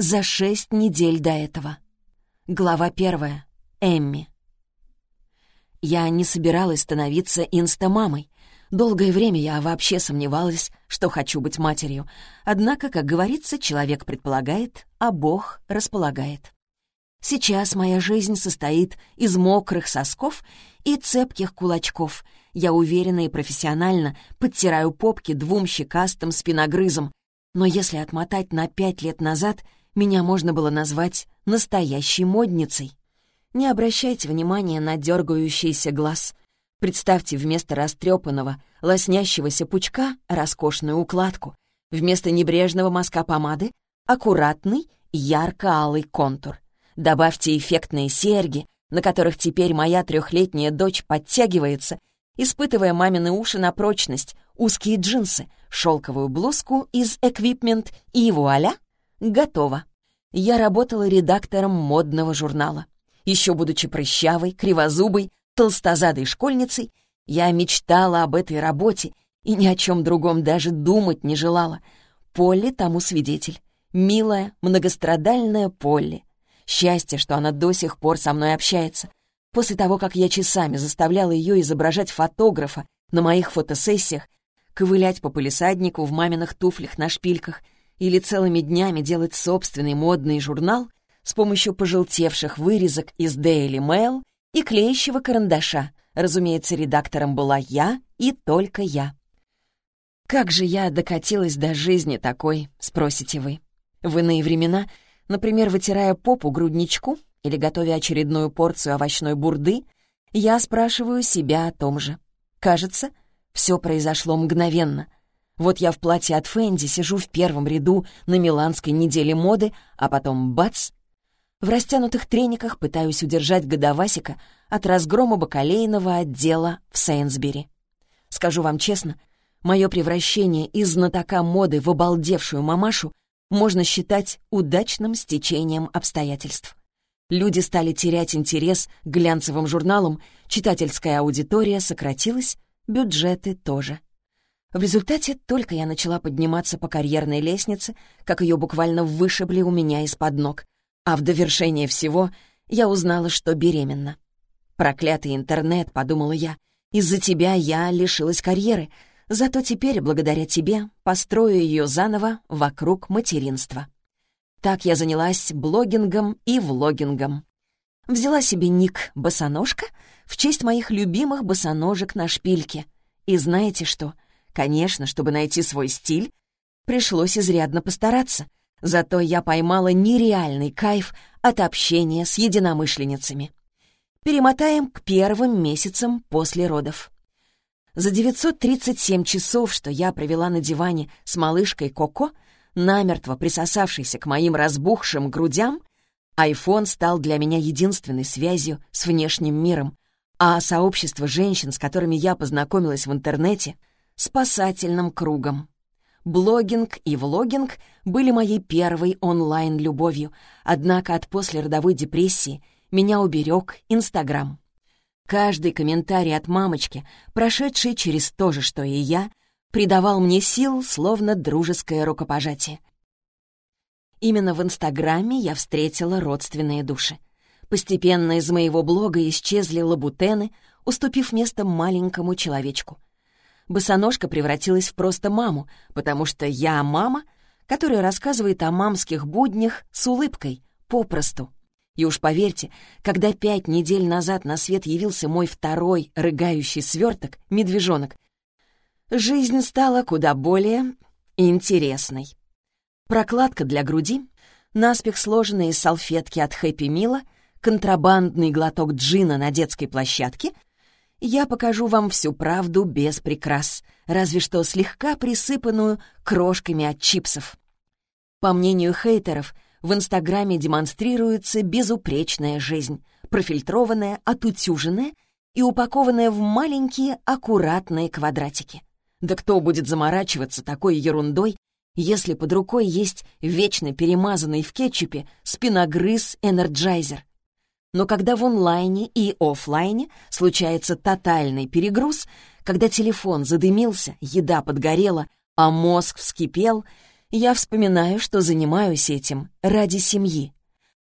за шесть недель до этого. Глава первая. Эмми. Я не собиралась становиться инстамамой. Долгое время я вообще сомневалась, что хочу быть матерью. Однако, как говорится, человек предполагает, а Бог располагает. Сейчас моя жизнь состоит из мокрых сосков и цепких кулачков. Я уверенно и профессионально подтираю попки двум щекастым спиногрызом. Но если отмотать на пять лет назад, меня можно было назвать настоящей модницей. Не обращайте внимания на дергающийся глаз. Представьте вместо растрепанного, лоснящегося пучка роскошную укладку. Вместо небрежного мазка помады — аккуратный, ярко-алый контур — Добавьте эффектные серьги, на которых теперь моя трехлетняя дочь подтягивается, испытывая мамины уши на прочность, узкие джинсы, шелковую блузку из «Эквипмент» и вуаля, готово. Я работала редактором модного журнала. Еще будучи прыщавой, кривозубой, толстозадой школьницей, я мечтала об этой работе и ни о чем другом даже думать не желала. Полли тому свидетель. Милая, многострадальная Полли. Счастье, что она до сих пор со мной общается. После того, как я часами заставляла ее изображать фотографа на моих фотосессиях, ковылять по полисаднику в маминых туфлях на шпильках или целыми днями делать собственный модный журнал с помощью пожелтевших вырезок из Daily Mail и клеящего карандаша. Разумеется, редактором была я и только я. Как же я докатилась до жизни такой, спросите вы. В иные времена — Например, вытирая попу грудничку или готовя очередную порцию овощной бурды, я спрашиваю себя о том же. Кажется, все произошло мгновенно. Вот я в платье от Фэнди сижу в первом ряду на Миланской неделе моды, а потом бац! В растянутых трениках пытаюсь удержать годовасика от разгрома бакалейного отдела в Сейнсбери. Скажу вам честно, мое превращение из знатока моды в обалдевшую мамашу можно считать удачным стечением обстоятельств. Люди стали терять интерес к глянцевым журналам, читательская аудитория сократилась, бюджеты тоже. В результате только я начала подниматься по карьерной лестнице, как ее буквально вышибли у меня из-под ног. А в довершение всего я узнала, что беременна. «Проклятый интернет», — подумала я, — «из-за тебя я лишилась карьеры, Зато теперь, благодаря тебе, построю ее заново вокруг материнства. Так я занялась блогингом и влогингом. Взяла себе ник «Босоножка» в честь моих любимых босоножек на шпильке. И знаете что? Конечно, чтобы найти свой стиль, пришлось изрядно постараться. Зато я поймала нереальный кайф от общения с единомышленницами. Перемотаем к первым месяцам после родов. За 937 часов, что я провела на диване с малышкой Коко, намертво присосавшейся к моим разбухшим грудям, айфон стал для меня единственной связью с внешним миром, а сообщество женщин, с которыми я познакомилась в интернете, спасательным кругом. Блогинг и влогинг были моей первой онлайн-любовью, однако от послеродовой депрессии меня уберег Инстаграм. Каждый комментарий от мамочки, прошедший через то же, что и я, придавал мне сил, словно дружеское рукопожатие. Именно в Инстаграме я встретила родственные души. Постепенно из моего блога исчезли лабутены, уступив место маленькому человечку. Босоножка превратилась в просто маму, потому что я мама, которая рассказывает о мамских буднях с улыбкой, попросту. И уж поверьте, когда пять недель назад на свет явился мой второй рыгающий сверток, медвежонок, жизнь стала куда более интересной. Прокладка для груди, наспех сложенные салфетки от Хэппи Мила, контрабандный глоток джина на детской площадке — я покажу вам всю правду без прикрас, разве что слегка присыпанную крошками от чипсов. По мнению хейтеров — в Инстаграме демонстрируется безупречная жизнь, профильтрованная, отутюженная и упакованная в маленькие аккуратные квадратики. Да кто будет заморачиваться такой ерундой, если под рукой есть вечно перемазанный в кетчупе спиногрыз-энерджайзер? Но когда в онлайне и офлайне случается тотальный перегруз, когда телефон задымился, еда подгорела, а мозг вскипел — я вспоминаю, что занимаюсь этим ради семьи.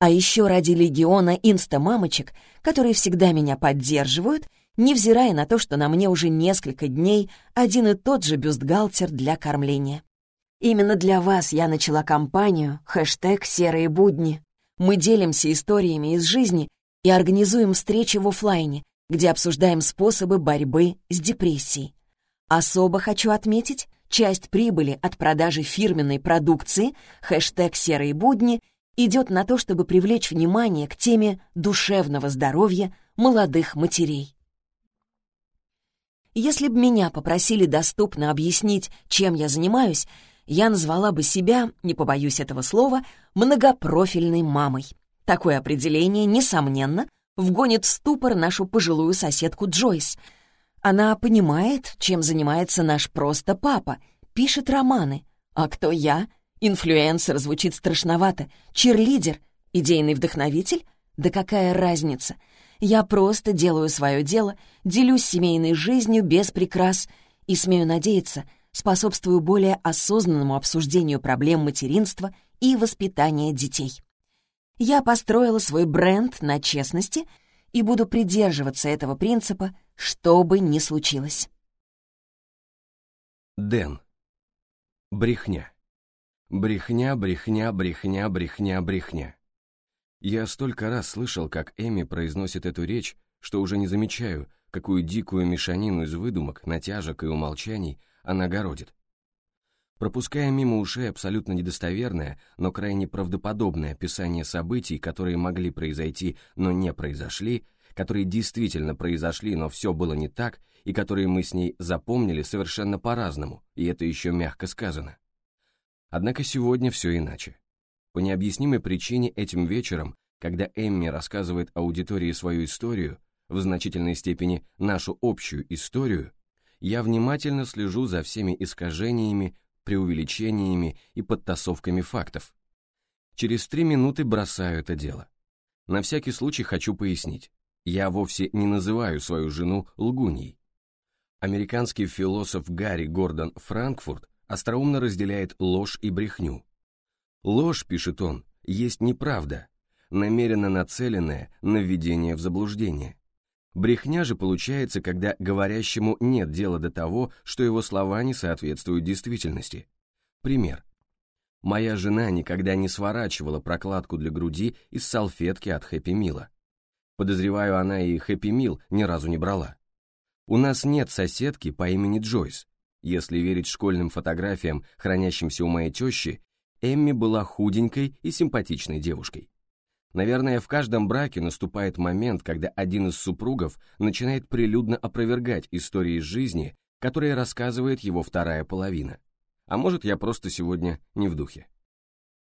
А еще ради легиона инстамамочек, которые всегда меня поддерживают, невзирая на то, что на мне уже несколько дней один и тот же бюстгальтер для кормления. Именно для вас я начала кампанию хэштег «Серые будни». Мы делимся историями из жизни и организуем встречи в офлайне, где обсуждаем способы борьбы с депрессией. Особо хочу отметить, часть прибыли от продажи фирменной продукции хэштег «Серые будни» идет на то, чтобы привлечь внимание к теме душевного здоровья молодых матерей. Если бы меня попросили доступно объяснить, чем я занимаюсь, я назвала бы себя, не побоюсь этого слова, многопрофильной мамой. Такое определение, несомненно, вгонит в ступор нашу пожилую соседку Джойс. Она понимает, чем занимается наш просто папа, пишет романы. А кто я? Инфлюенсер звучит страшновато. Черлидер? Идейный вдохновитель? Да какая разница? Я просто делаю свое дело, делюсь семейной жизнью без прикрас и, смею надеяться, способствую более осознанному обсуждению проблем материнства и воспитания детей. Я построила свой бренд на честности и буду придерживаться этого принципа, что бы ни случилось. Дэн. Брехня. Брехня, брехня, брехня, брехня, брехня. Я столько раз слышал, как Эми произносит эту речь, что уже не замечаю, какую дикую мешанину из выдумок, натяжек и умолчаний она городит. Пропуская мимо ушей абсолютно недостоверное, но крайне правдоподобное описание событий, которые могли произойти, но не произошли, которые действительно произошли, но все было не так, и которые мы с ней запомнили совершенно по-разному, и это еще мягко сказано. Однако сегодня все иначе. По необъяснимой причине этим вечером, когда Эмми рассказывает аудитории свою историю, в значительной степени нашу общую историю, я внимательно слежу за всеми искажениями, преувеличениями и подтасовками фактов. Через три минуты бросаю это дело. На всякий случай хочу пояснить. Я вовсе не называю свою жену лгуньей. Американский философ Гарри Гордон Франкфурт остроумно разделяет ложь и брехню. Ложь, пишет он, есть неправда, намеренно нацеленная на введение в заблуждение. Брехня же получается, когда говорящему нет дела до того, что его слова не соответствуют действительности. Пример. Моя жена никогда не сворачивала прокладку для груди из салфетки от Хэппи Мила. Подозреваю, она и Хэппи Мил ни разу не брала. У нас нет соседки по имени Джойс, если верить школьным фотографиям, хранящимся у моей тещи, Эмми была худенькой и симпатичной девушкой. Наверное, в каждом браке наступает момент, когда один из супругов начинает прилюдно опровергать истории из жизни, которые рассказывает его вторая половина. А может, я просто сегодня не в духе.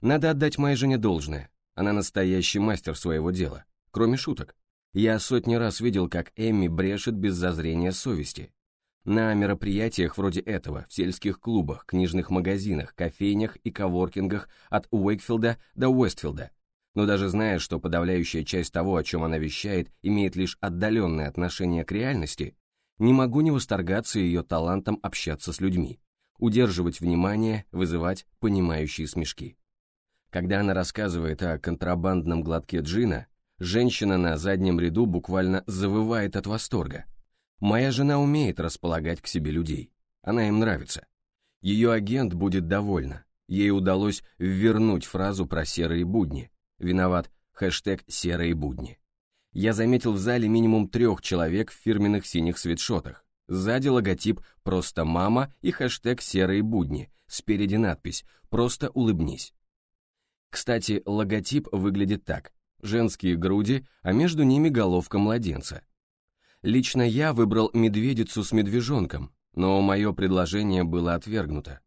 Надо отдать моей жене должное. Она настоящий мастер своего дела. Кроме шуток. Я сотни раз видел, как Эмми брешет без зазрения совести. На мероприятиях вроде этого, в сельских клубах, книжных магазинах, кофейнях и коворкингах от Уэйкфилда до Уэстфилда. Но даже зная, что подавляющая часть того, о чем она вещает, имеет лишь отдаленное отношение к реальности, не могу не восторгаться ее талантом общаться с людьми, удерживать внимание, вызывать понимающие смешки. Когда она рассказывает о контрабандном глотке джина, женщина на заднем ряду буквально завывает от восторга – Моя жена умеет располагать к себе людей. Она им нравится. Ее агент будет довольна. Ей удалось вернуть фразу про серые будни. Виноват хэштег «серые будни». Я заметил в зале минимум трех человек в фирменных синих свитшотах. Сзади логотип «Просто мама» и хэштег «Серые будни». Спереди надпись «Просто улыбнись». Кстати, логотип выглядит так. Женские груди, а между ними головка младенца. Лично я выбрал медведицу с медвежонком, но мое предложение было отвергнуто.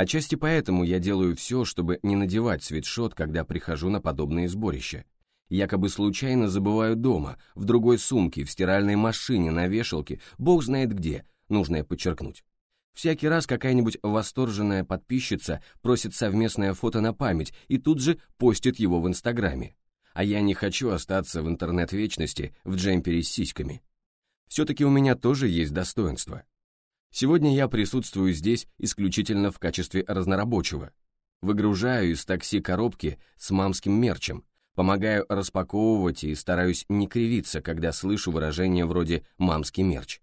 Отчасти поэтому я делаю все, чтобы не надевать свитшот, когда прихожу на подобные сборища. Якобы случайно забываю дома, в другой сумке, в стиральной машине, на вешалке, бог знает где, нужно подчеркнуть. Всякий раз какая-нибудь восторженная подписчица просит совместное фото на память и тут же постит его в Инстаграме. А я не хочу остаться в интернет-вечности в джемпере с сиськами все-таки у меня тоже есть достоинство. Сегодня я присутствую здесь исключительно в качестве разнорабочего. Выгружаю из такси коробки с мамским мерчем, помогаю распаковывать и стараюсь не кривиться, когда слышу выражение вроде «мамский мерч».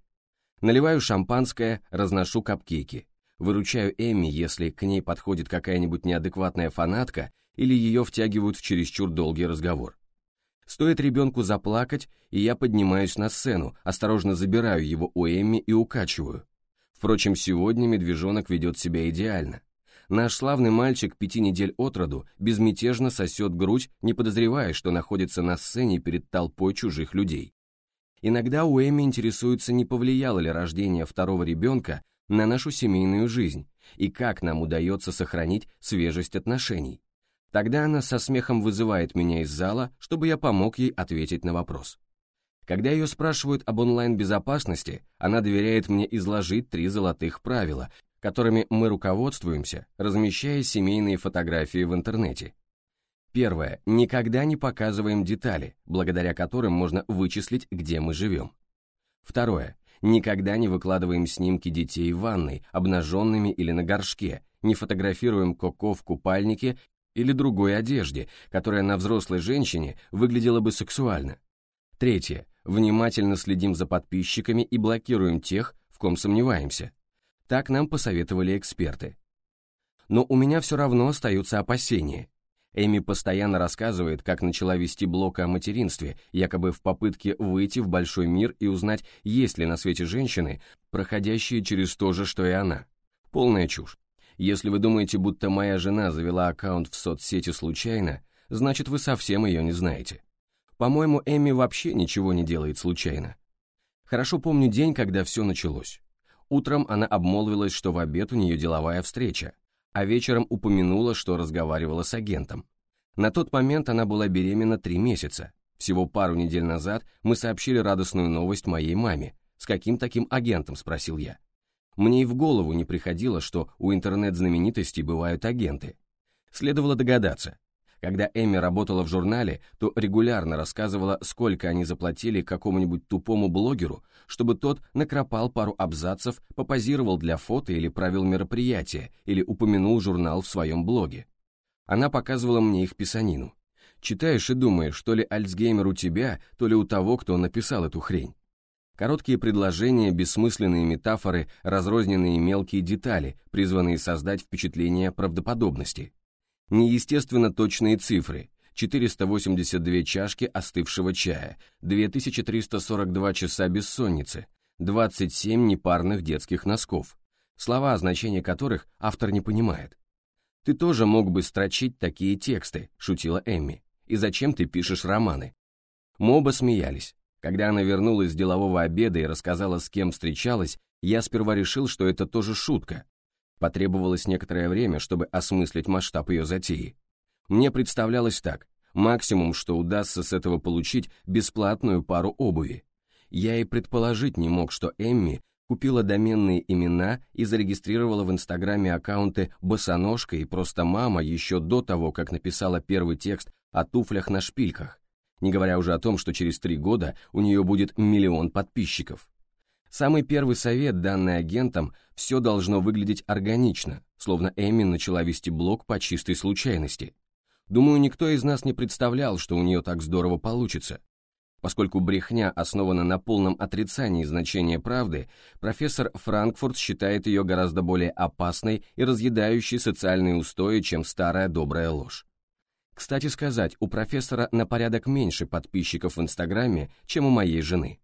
Наливаю шампанское, разношу капкейки. Выручаю Эмми, если к ней подходит какая-нибудь неадекватная фанатка или ее втягивают в чересчур долгий разговор. Стоит ребенку заплакать, и я поднимаюсь на сцену, осторожно забираю его у Эмми и укачиваю. Впрочем, сегодня медвежонок ведет себя идеально. Наш славный мальчик пяти недель от роду безмятежно сосет грудь, не подозревая, что находится на сцене перед толпой чужих людей. Иногда у Эми интересуется, не повлияло ли рождение второго ребенка на нашу семейную жизнь и как нам удается сохранить свежесть отношений. Тогда она со смехом вызывает меня из зала, чтобы я помог ей ответить на вопрос. Когда ее спрашивают об онлайн-безопасности, она доверяет мне изложить три золотых правила, которыми мы руководствуемся, размещая семейные фотографии в интернете. Первое. Никогда не показываем детали, благодаря которым можно вычислить, где мы живем. Второе. Никогда не выкладываем снимки детей в ванной, обнаженными или на горшке, не фотографируем Коко в купальнике или другой одежде, которая на взрослой женщине выглядела бы сексуально. Третье. Внимательно следим за подписчиками и блокируем тех, в ком сомневаемся. Так нам посоветовали эксперты. Но у меня все равно остаются опасения. Эми постоянно рассказывает, как начала вести блог о материнстве, якобы в попытке выйти в большой мир и узнать, есть ли на свете женщины, проходящие через то же, что и она. Полная чушь. Если вы думаете, будто моя жена завела аккаунт в соцсети случайно, значит вы совсем ее не знаете. По-моему, Эми вообще ничего не делает случайно. Хорошо помню день, когда все началось. Утром она обмолвилась, что в обед у нее деловая встреча, а вечером упомянула, что разговаривала с агентом. На тот момент она была беременна три месяца. Всего пару недель назад мы сообщили радостную новость моей маме. «С каким таким агентом?» – спросил я. Мне и в голову не приходило, что у интернет-знаменитостей бывают агенты. Следовало догадаться. Когда Эми работала в журнале, то регулярно рассказывала, сколько они заплатили какому-нибудь тупому блогеру, чтобы тот накропал пару абзацев, попозировал для фото или провел мероприятие, или упомянул журнал в своем блоге. Она показывала мне их писанину. Читаешь и думаешь, то ли Альцгеймер у тебя, то ли у того, кто написал эту хрень. Короткие предложения, бессмысленные метафоры, разрозненные мелкие детали, призванные создать впечатление правдоподобности. Неестественно точные цифры. 482 чашки остывшего чая, 2342 часа бессонницы, 27 непарных детских носков, слова, значения которых автор не понимает. «Ты тоже мог бы строчить такие тексты», — шутила Эмми. «И зачем ты пишешь романы?» Мы оба смеялись. Когда она вернулась с делового обеда и рассказала, с кем встречалась, я сперва решил, что это тоже шутка. Потребовалось некоторое время, чтобы осмыслить масштаб ее затеи. Мне представлялось так. Максимум, что удастся с этого получить бесплатную пару обуви. Я и предположить не мог, что Эмми купила доменные имена и зарегистрировала в Инстаграме аккаунты «Босоножка» и «Просто мама» еще до того, как написала первый текст о туфлях на шпильках, не говоря уже о том, что через три года у нее будет миллион подписчиков. Самый первый совет, данный агентам, все должно выглядеть органично, словно Эми начала вести блог по чистой случайности. Думаю, никто из нас не представлял, что у нее так здорово получится. Поскольку брехня основана на полном отрицании значения правды, профессор Франкфурт считает ее гораздо более опасной и разъедающей социальные устои, чем старая добрая ложь. Кстати сказать, у профессора на порядок меньше подписчиков в Инстаграме, чем у моей жены.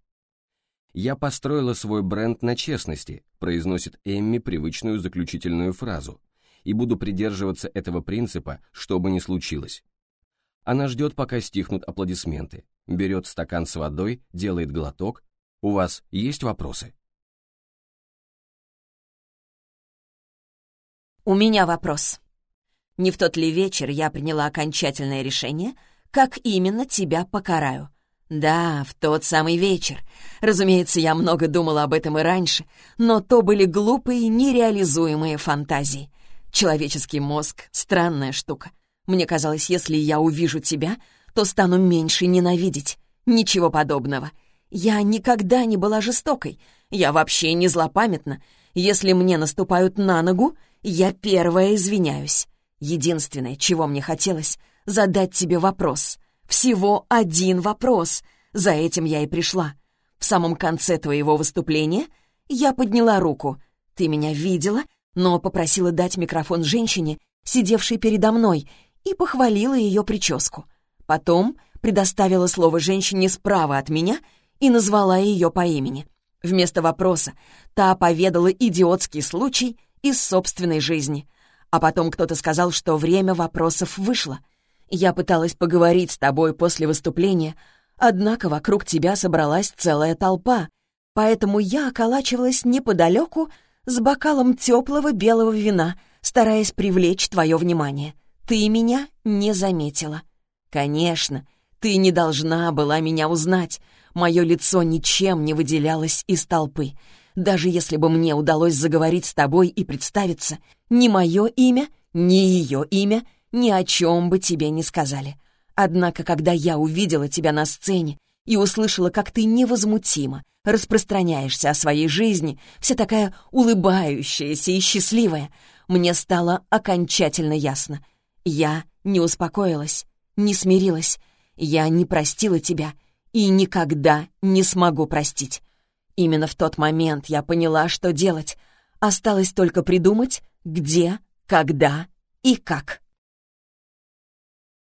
«Я построила свой бренд на честности», произносит Эмми привычную заключительную фразу, и буду придерживаться этого принципа, что бы ни случилось. Она ждет, пока стихнут аплодисменты, берет стакан с водой, делает глоток. «У вас есть вопросы?» У меня вопрос. Не в тот ли вечер я приняла окончательное решение, как именно тебя покараю? Да, в тот самый вечер. Разумеется, я много думала об этом и раньше, но то были глупые, нереализуемые фантазии. Человеческий мозг — странная штука. Мне казалось, если я увижу тебя, то стану меньше ненавидеть. Ничего подобного. Я никогда не была жестокой. Я вообще не злопамятна. Если мне наступают на ногу, я первая извиняюсь. Единственное, чего мне хотелось, задать тебе вопрос. Всего один вопрос. За этим я и пришла. В самом конце твоего выступления я подняла руку. Ты меня видела, но попросила дать микрофон женщине, сидевшей передо мной, и похвалила ее прическу. Потом предоставила слово женщине справа от меня и назвала ее по имени. Вместо вопроса та поведала идиотский случай из собственной жизни. А потом кто-то сказал, что время вопросов вышло. Я пыталась поговорить с тобой после выступления, однако вокруг тебя собралась целая толпа, поэтому я околачивалась неподалеку с бокалом теплого белого вина, стараясь привлечь твое внимание. Ты меня не заметила. Конечно, ты не должна была меня узнать. Мое лицо ничем не выделялось из толпы. Даже если бы мне удалось заговорить с тобой и представиться, ни мое имя, ни ее имя ни о чем бы тебе не сказали. Однако, когда я увидела тебя на сцене и услышала, как ты невозмутимо распространяешься о своей жизни, вся такая улыбающаяся и счастливая, мне стало окончательно ясно. Я не успокоилась, не смирилась, я не простила тебя и никогда не смогу простить. Именно в тот момент я поняла, что делать. Осталось только придумать, где, когда и как.